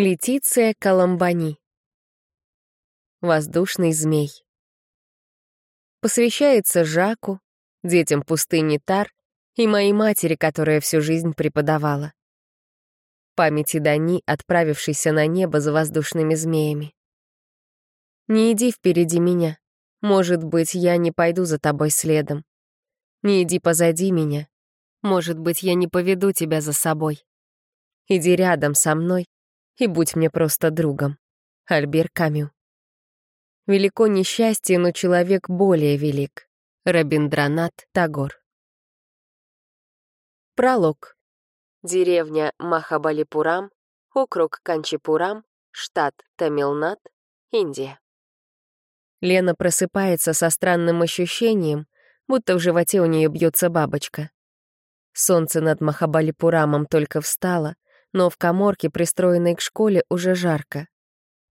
Летиция Коломбани. Воздушный змей. Посвящается Жаку, детям пустыни Тар и моей матери, которая всю жизнь преподавала. Памяти Дани, отправившейся на небо за воздушными змеями. Не иди впереди меня. Может быть, я не пойду за тобой следом. Не иди позади меня. Может быть, я не поведу тебя за собой. Иди рядом со мной, и будь мне просто другом. Альбер Камю. Велико несчастье, но человек более велик. Рабиндранат Тагор. Пролог. Деревня Махабалипурам, округ Канчипурам, штат Тамилнат, Индия. Лена просыпается со странным ощущением, будто в животе у нее бьется бабочка. Солнце над Махабалипурамом только встало — но в коморке, пристроенной к школе, уже жарко.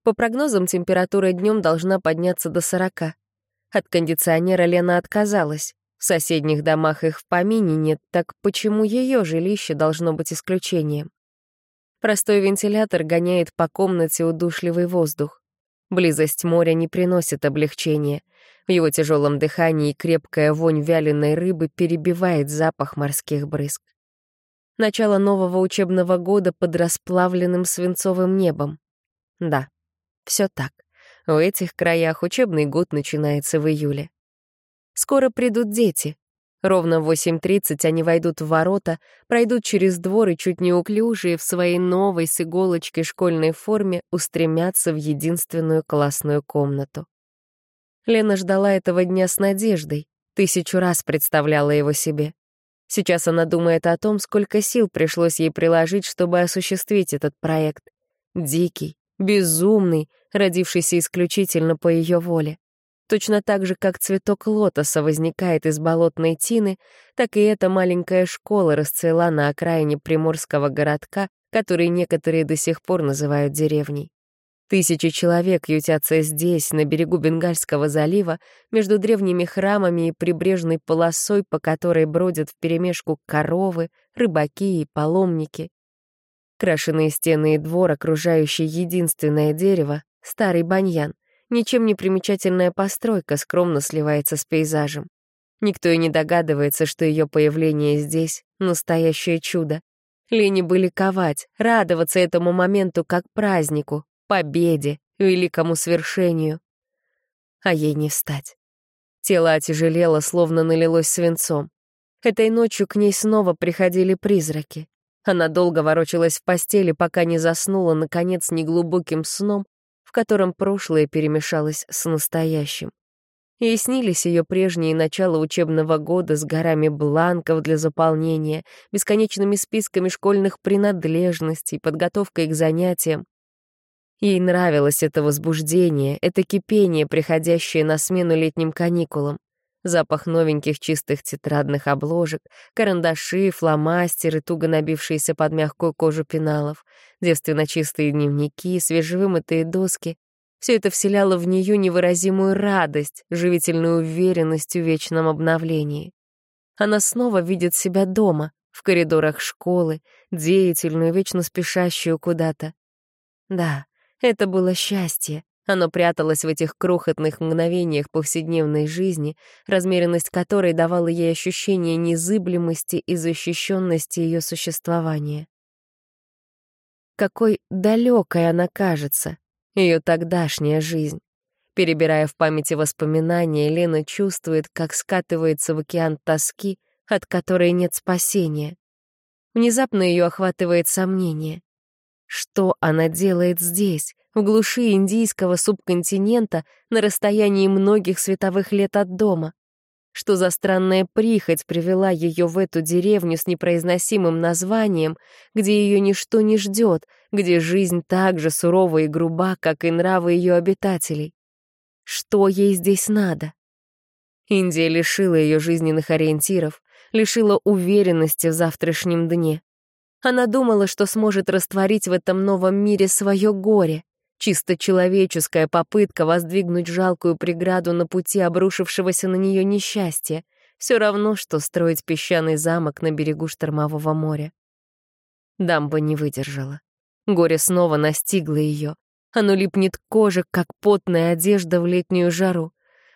По прогнозам, температура днем должна подняться до 40. От кондиционера Лена отказалась. В соседних домах их в помине нет, так почему ее жилище должно быть исключением? Простой вентилятор гоняет по комнате удушливый воздух. Близость моря не приносит облегчения. В его тяжелом дыхании крепкая вонь вяленой рыбы перебивает запах морских брызг начало нового учебного года под расплавленным свинцовым небом. Да, все так. В этих краях учебный год начинается в июле. Скоро придут дети. Ровно в 8.30 они войдут в ворота, пройдут через двор и чуть неуклюжие в своей новой с иголочки школьной форме устремятся в единственную классную комнату. Лена ждала этого дня с надеждой, тысячу раз представляла его себе. Сейчас она думает о том, сколько сил пришлось ей приложить, чтобы осуществить этот проект. Дикий, безумный, родившийся исключительно по ее воле. Точно так же, как цветок лотоса возникает из болотной тины, так и эта маленькая школа расцвела на окраине приморского городка, который некоторые до сих пор называют деревней. Тысячи человек ютятся здесь, на берегу Бенгальского залива, между древними храмами и прибрежной полосой, по которой бродят вперемешку коровы, рыбаки и паломники. Крашеные стены и двор, окружающий единственное дерево, старый баньян, ничем не примечательная постройка, скромно сливается с пейзажем. Никто и не догадывается, что ее появление здесь — настоящее чудо. Лени бы ликовать, радоваться этому моменту как празднику, победе, великому свершению. А ей не встать. Тело отяжелело, словно налилось свинцом. Этой ночью к ней снова приходили призраки. Она долго ворочалась в постели, пока не заснула, наконец, неглубоким сном, в котором прошлое перемешалось с настоящим. Ей снились ее прежние начала учебного года с горами бланков для заполнения, бесконечными списками школьных принадлежностей, подготовкой к занятиям. Ей нравилось это возбуждение, это кипение, приходящее на смену летним каникулам. Запах новеньких чистых тетрадных обложек, карандаши, фломастеры, туго набившиеся под мягкую кожу пеналов, девственно чистые дневники, свежевымытые доски. Все это вселяло в нее невыразимую радость, живительную уверенность в вечном обновлении. Она снова видит себя дома, в коридорах школы, деятельную, вечно спешащую куда-то. Да, это было счастье. Оно пряталось в этих крохотных мгновениях повседневной жизни, размеренность которой давала ей ощущение незыблемости и защищенности ее существования. Какой далекой она кажется, ее тогдашняя жизнь. Перебирая в памяти воспоминания, Лена чувствует, как скатывается в океан тоски, от которой нет спасения. Внезапно ее охватывает сомнение. Что она делает здесь, в глуши индийского субконтинента, на расстоянии многих световых лет от дома? Что за странная прихоть привела ее в эту деревню с непроизносимым названием, где ее ничто не ждет, где жизнь так же сурова и груба, как и нравы ее обитателей? Что ей здесь надо? Индия лишила ее жизненных ориентиров, лишила уверенности в завтрашнем дне. Она думала, что сможет растворить в этом новом мире свое горе. Чисто человеческая попытка воздвигнуть жалкую преграду на пути обрушившегося на нее несчастья. Все равно, что строить песчаный замок на берегу штормового моря. Дамба не выдержала. Горе снова настигло ее. Оно липнет к коже, как потная одежда в летнюю жару.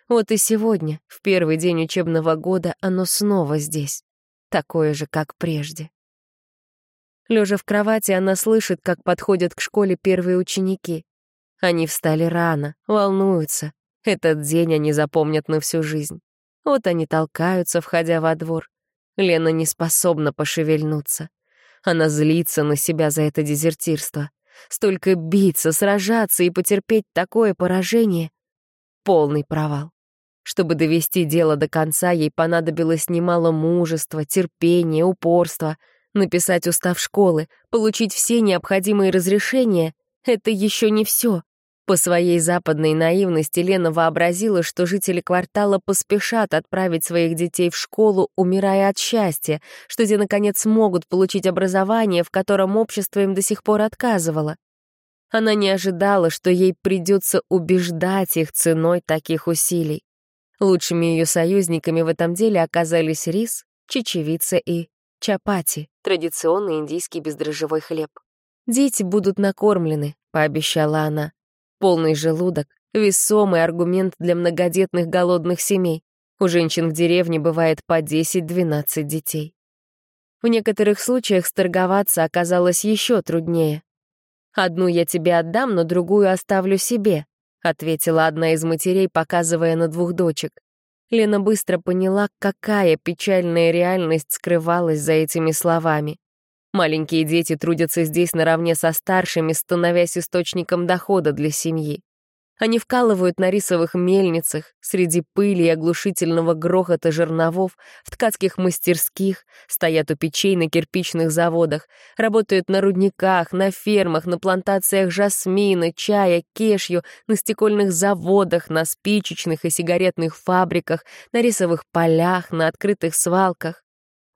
Вот и сегодня, в первый день учебного года, оно снова здесь. Такое же, как прежде. Лежа в кровати, она слышит, как подходят к школе первые ученики. Они встали рано, волнуются. Этот день они запомнят на всю жизнь. Вот они толкаются, входя во двор. Лена не способна пошевельнуться. Она злится на себя за это дезертирство. Столько биться, сражаться и потерпеть такое поражение — полный провал. Чтобы довести дело до конца, ей понадобилось немало мужества, терпения, упорства. Написать устав школы, получить все необходимые разрешения — это еще не все. По своей западной наивности Лена вообразила, что жители квартала поспешат отправить своих детей в школу, умирая от счастья, что те, наконец, смогут получить образование, в котором общество им до сих пор отказывало. Она не ожидала, что ей придется убеждать их ценой таких усилий. Лучшими ее союзниками в этом деле оказались рис, чечевица и чапати, традиционный индийский бездрожжевой хлеб. «Дети будут накормлены», — пообещала она. Полный желудок — весомый аргумент для многодетных голодных семей. У женщин в деревне бывает по 10-12 детей. В некоторых случаях сторговаться оказалось еще труднее. «Одну я тебе отдам, но другую оставлю себе», — ответила одна из матерей, показывая на двух дочек. Лена быстро поняла, какая печальная реальность скрывалась за этими словами. Маленькие дети трудятся здесь наравне со старшими, становясь источником дохода для семьи. Они вкалывают на рисовых мельницах, среди пыли и оглушительного грохота жерновов, в ткацких мастерских, стоят у печей на кирпичных заводах, работают на рудниках, на фермах, на плантациях жасмина, чая, кешью, на стекольных заводах, на спичечных и сигаретных фабриках, на рисовых полях, на открытых свалках.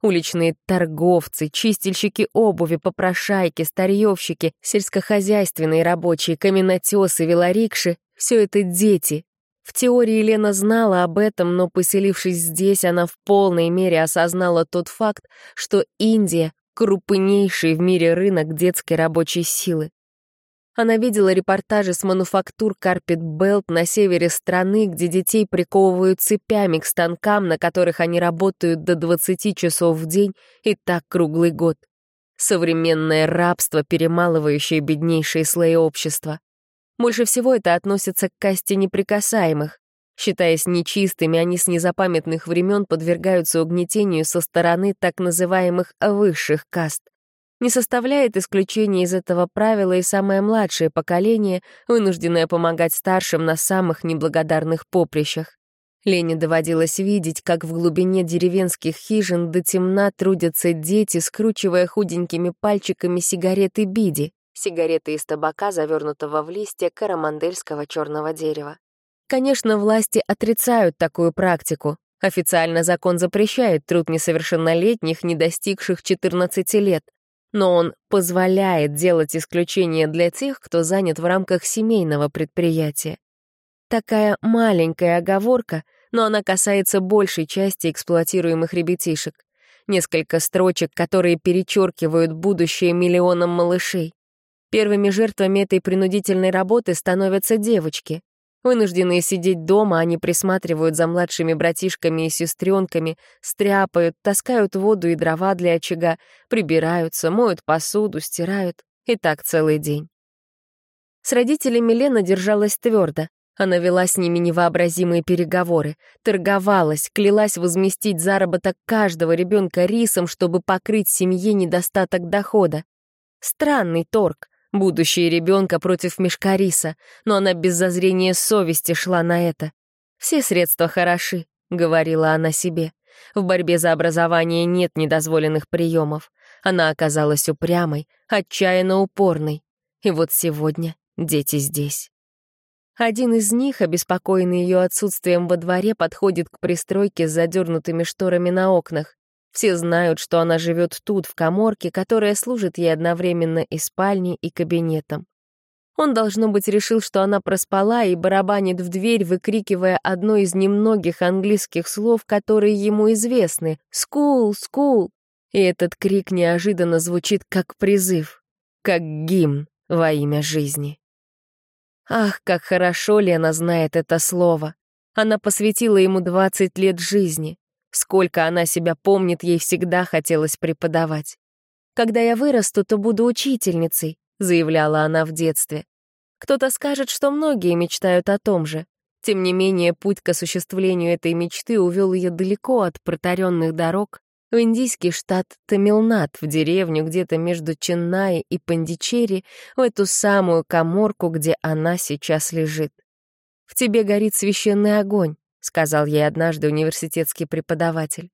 Уличные торговцы, чистильщики обуви, попрошайки, старьевщики, сельскохозяйственные рабочие, каменотесы, велорикши — все это дети. В теории Лена знала об этом, но, поселившись здесь, она в полной мере осознала тот факт, что Индия — крупнейший в мире рынок детской рабочей силы. Она видела репортажи с мануфактур Carpet Belt на севере страны, где детей приковывают цепями к станкам, на которых они работают до 20 часов в день и так круглый год. Современное рабство, перемалывающее беднейшие слои общества. Больше всего это относится к касте неприкасаемых. Считаясь нечистыми, они с незапамятных времен подвергаются угнетению со стороны так называемых высших каст. Не составляет исключения из этого правила и самое младшее поколение, вынужденное помогать старшим на самых неблагодарных поприщах. Лене доводилось видеть, как в глубине деревенских хижин до темна трудятся дети, скручивая худенькими пальчиками сигареты биди, сигареты из табака, завернутого в листья карамандельского черного дерева. Конечно, власти отрицают такую практику. Официально закон запрещает труд несовершеннолетних, не достигших 14 лет но он позволяет делать исключения для тех, кто занят в рамках семейного предприятия. Такая маленькая оговорка, но она касается большей части эксплуатируемых ребятишек. Несколько строчек, которые перечеркивают будущее миллионам малышей. Первыми жертвами этой принудительной работы становятся девочки. Вынужденные сидеть дома, они присматривают за младшими братишками и сестренками, стряпают, таскают воду и дрова для очага, прибираются, моют посуду, стирают. И так целый день. С родителями Лена держалась твердо. Она вела с ними невообразимые переговоры, торговалась, клялась возместить заработок каждого ребенка рисом, чтобы покрыть семье недостаток дохода. Странный торг, Будущее ребенка против мешка риса, но она без зазрения совести шла на это. «Все средства хороши», — говорила она себе. В борьбе за образование нет недозволенных приемов. Она оказалась упрямой, отчаянно упорной. И вот сегодня дети здесь. Один из них, обеспокоенный ее отсутствием во дворе, подходит к пристройке с задернутыми шторами на окнах. Все знают, что она живет тут, в коморке, которая служит ей одновременно и спальней, и кабинетом. Он, должно быть, решил, что она проспала и барабанит в дверь, выкрикивая одно из немногих английских слов, которые ему известны — «School! School!» И этот крик неожиданно звучит как призыв. как гимн во имя жизни. Ах, как хорошо Лена знает это слово. Она посвятила ему 20 лет жизни. Сколько она себя помнит, ей всегда хотелось преподавать. «Когда я вырасту, то буду учительницей», — заявляла она в детстве. Кто-то скажет, что многие мечтают о том же. Тем не менее, путь к осуществлению этой мечты увел ее далеко от протаренных дорог, в индийский штат Тамилнат, в деревню где-то между Ченнай и Пандичери, в эту самую коморку, где она сейчас лежит. «В тебе горит священный огонь», — сказал ей однажды университетский преподаватель.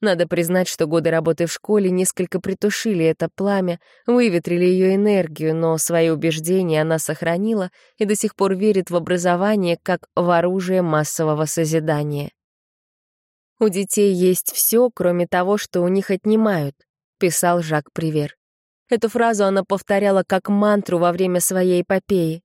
Надо признать, что годы работы в школе несколько притушили это пламя, выветрили ее энергию, но свои убеждения она сохранила и до сих пор верит в образование как в оружие массового созидания. «У детей есть все, кроме того, что у них отнимают», — писал Жак Привер. Эту фразу она повторяла как мантру во время своей эпопеи.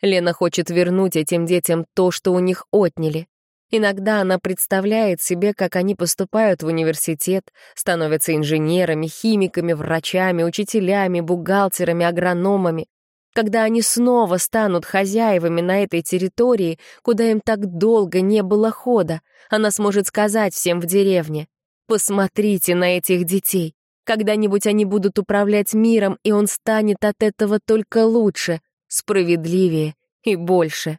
Лена хочет вернуть этим детям то, что у них отняли. Иногда она представляет себе, как они поступают в университет, становятся инженерами, химиками, врачами, учителями, бухгалтерами, агрономами, когда они снова станут хозяевами на этой территории, куда им так долго не было хода, она сможет сказать всем в деревне, «Посмотрите на этих детей. Когда-нибудь они будут управлять миром, и он станет от этого только лучше, справедливее и больше».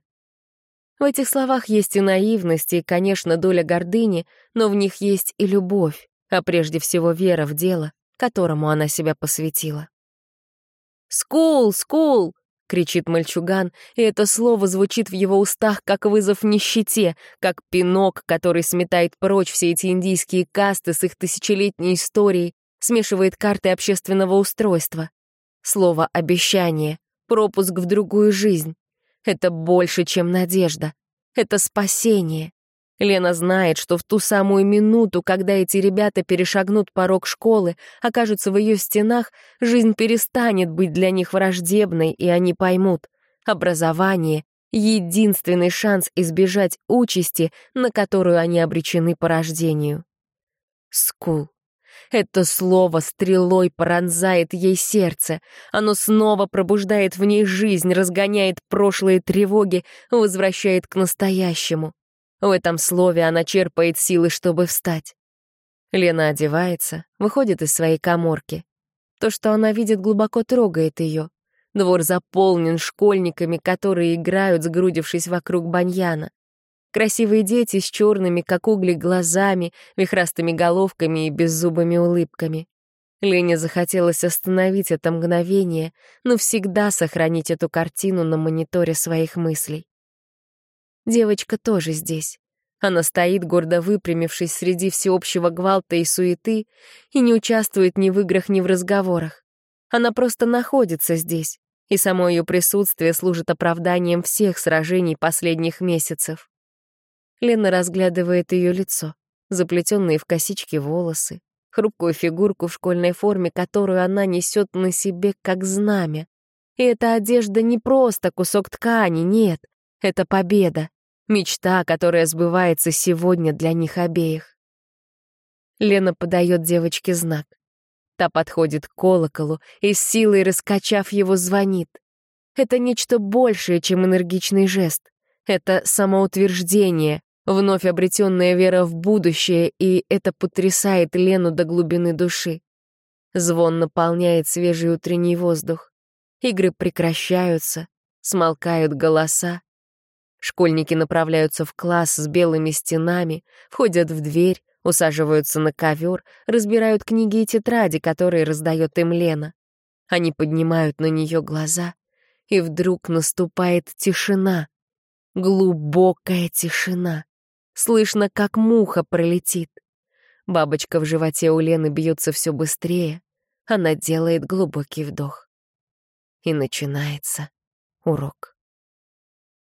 В этих словах есть и наивность, и, конечно, доля гордыни, но в них есть и любовь, а прежде всего вера в дело, которому она себя посвятила. «School! School!» — кричит мальчуган, и это слово звучит в его устах как вызов нищете, как пинок, который сметает прочь все эти индийские касты с их тысячелетней историей, смешивает карты общественного устройства. Слово «обещание», пропуск в другую жизнь. Это больше, чем надежда. Это спасение. Лена знает, что в ту самую минуту, когда эти ребята перешагнут порог школы, окажутся в ее стенах, жизнь перестанет быть для них враждебной, и они поймут. Образование — единственный шанс избежать участи, на которую они обречены по рождению. School. Это слово стрелой пронзает ей сердце. Оно снова пробуждает в ней жизнь, разгоняет прошлые тревоги, возвращает к настоящему. В этом слове она черпает силы, чтобы встать. Лена одевается, выходит из своей коморки. То, что она видит, глубоко трогает ее. Двор заполнен школьниками, которые играют, сгрудившись вокруг баньяна. Красивые дети с черными, как угли, глазами, вихрастыми головками и беззубыми улыбками. Лене захотелось остановить это мгновение, но всегда сохранить эту картину на мониторе своих мыслей. Девочка тоже здесь. Она стоит, гордо выпрямившись среди всеобщего гвалта и суеты, и не участвует ни в играх, ни в разговорах. Она просто находится здесь, и само ее присутствие служит оправданием всех сражений последних месяцев. Лена разглядывает ее лицо, заплетенные в косички волосы, хрупкую фигурку в школьной форме, которую она несет на себе как знамя. И эта одежда не просто кусок ткани, нет, это победа, мечта, которая сбывается сегодня для них обеих. Лена подает девочке знак. Та подходит к колоколу и с силой раскачав его звонит. Это нечто большее, чем энергичный жест. Это самоутверждение, Вновь обретенная вера в будущее, и это потрясает Лену до глубины души. Звон наполняет свежий утренний воздух. Игры прекращаются, смолкают голоса. Школьники направляются в класс с белыми стенами, входят в дверь, усаживаются на ковер, разбирают книги и тетради, которые раздает им Лена. Они поднимают на нее глаза, и вдруг наступает тишина, глубокая тишина. Слышно, как муха пролетит. Бабочка в животе у Лены бьется все быстрее. Она делает глубокий вдох. И начинается урок.